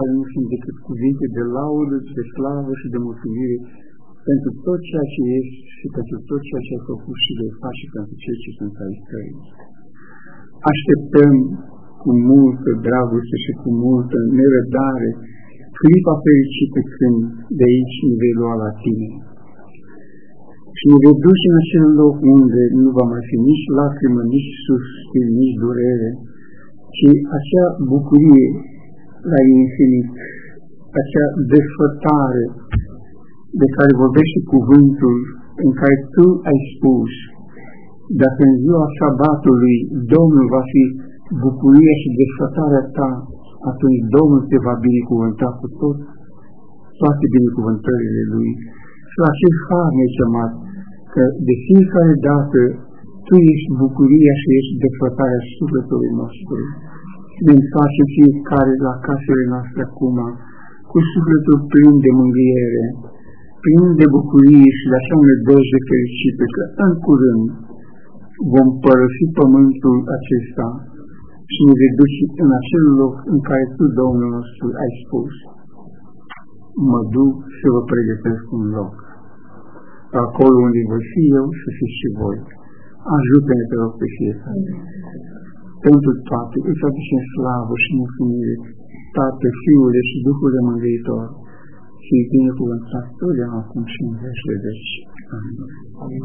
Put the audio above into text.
care nu sunt decât cuvinte de laudă, de slavă și de mulțumire pentru tot ceea ce ești și pentru tot ceea ce ai făcut și vei face pentru cei ce sunt ai tăi. Așteptăm cu multă dragoste și cu multă nerăbdare clipa fericită când de aici ne vei lua la tine. Și ne vei duce în acel loc unde nu va mai fi nici lacrimă, nici suspin, nici durere, ci acea bucurie la infinit, acea desfătare de care vorbește cuvântul în care tu ai spus, dacă în ziua sabatului Domnul va fi bucuria și desfătarea ta, atunci Domnul te va binecuvânta cu tot, toate binecuvântările Lui. Și la acest har necemat, că de fiecare dată Tu ești bucuria și ești desfătarea sufletului nostru. Ne facem fiecare la casele noastre acum, cu sufletul plin de mângâiere, plin de bucurie și de așa nădejde fericită că în curând vom părăsi pământul acesta și ne vei duce în acel loc în care Tu, Domnul nostru, ai spus, mă duc să vă pregătesc un loc. Acolo unde voi fi eu să fiți și voi. Ajută-ne, te rog, pe fiecare. Pentru toate îți aducem slavă și mulțumire, Tată, Fiule și Duhul de Mângâitor, și binecuvântat totdeauna acum și în veci de veci. Amin.